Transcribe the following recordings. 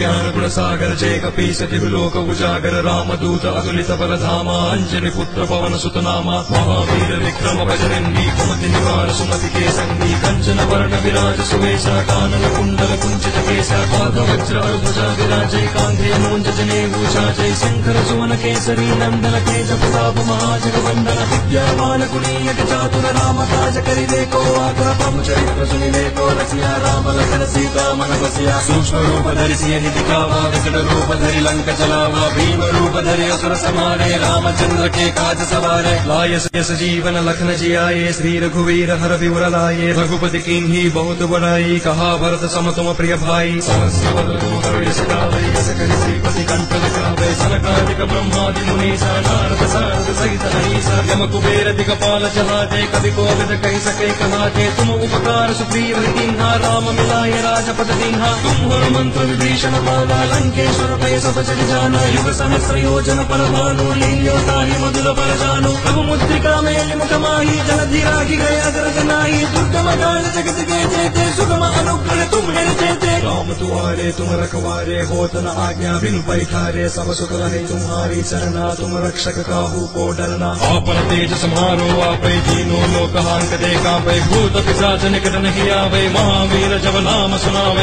జ్ఞానగుణ సాగర చేకపీసతిహులోక ఉజాగర రామదూత అతులిత బలధామ అంజని పుత్ర పవన సుతనామ మహావీర విక్రమ భజనన్నీ కుమతి నివార సుమతి కేసన్నీ कंचन वर्ण विराज सुवेश कानन कुंडल कुंचित केश वज्र ध्वजा विराजय कांधे मोंज जने भूषा जय शंकर सुवन केसरी नंदन तेज प्रताप महाजगवंदन विद्यावान गुणीयक चातुर राम काज करिवे को आकर प्रभु चरित्र सुनिवे को रसिया राम लखन सीता मन बसिया सूक्ष्म रूप धरि सिय दिखावा विकट रूप धरि लंक जलावा भीम रूप धरि असुर समारे रामचंद्र के काज सवारे लाय यस जीवन लखन जियाए श्री रघुवीर हर विवर लाए रघुपति कीन्ही बहुत बड़ाई, कहा भरत सम तुम प्रिय भाई। सनकादिक ब्रह्मादि मुनीसा नारद कुबेर कवि कह सके कहाते तुम उपकार सुग्रीव कीन्हा राम मिलाय राजपद दीन्हा तुम हनुमंत्र विभीषण माना लंकेश्वर भय सब जाना युग सहस्र योजन पर भानु लील्योताहि मधुर पर जानु प्रभु मुद्रिका मेलि मुख माही गया दुर्गम जगत के जेते सुगम अनुग्रह तुम है राम तुम्हारे तुम रखवारे होत न आज्ञा बिनु पैठारे सब सुख रहे तुम्हारी चरना तुम रक्षक काहू को डरना आपन तेज समारो आपै तीनों लोक नाम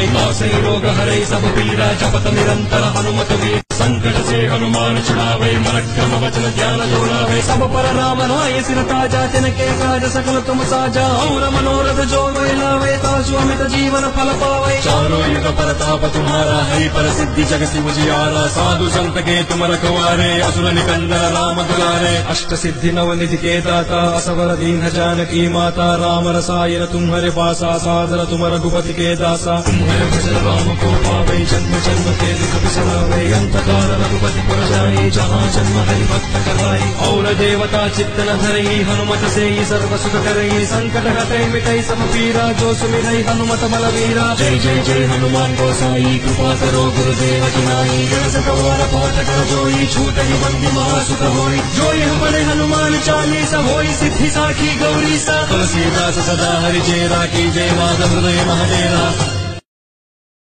हरै सब पीरा जपत निरंतर हनुमत वीर संकट से हनुमान छुड़ावे मरक्रम वचन ध्यान जोड़ावे सब पर राम राय सिर ताजा तिनके काज सकल तुम साजा और मनोरथ जो लावे तासु अमित जीवन फल पावे चारों युग परताप तुम्हारा है पर सिद्धि जगति उजियारा साधु संत के तुम रखवारे असुर निकंदन राम दुलारे अष्ट सिद्धि नव निधि के दाता असवर दीन जानकी माता राम रसायन तुम्हारे पासा सादर तुम रघुपति के दासा। तुम्हारे भजन राम को पावे जन्म जन्म के दुख बिसरावे अंत काल रघुपति पुर जाई जहाँ जन्म हरि भक्त कराई और देवता चित्त न धरई हनुमत से ही सर्व सुख करई संकट हटई मिटई सब पीरा जो सुमिरई हनुमत बलवीरा जय जय जय हनुमान गोसाई कृपा करो गुरुदेव की नाई जन सतवार पाठ कर जोई छूटई बंदी महासुख होई जोई हमारे हनुमान चालीसा होई सिद्धि साखी गौरी सा। तुलसीदास सदा हरि जय की जय माधव हृदय महादेवा।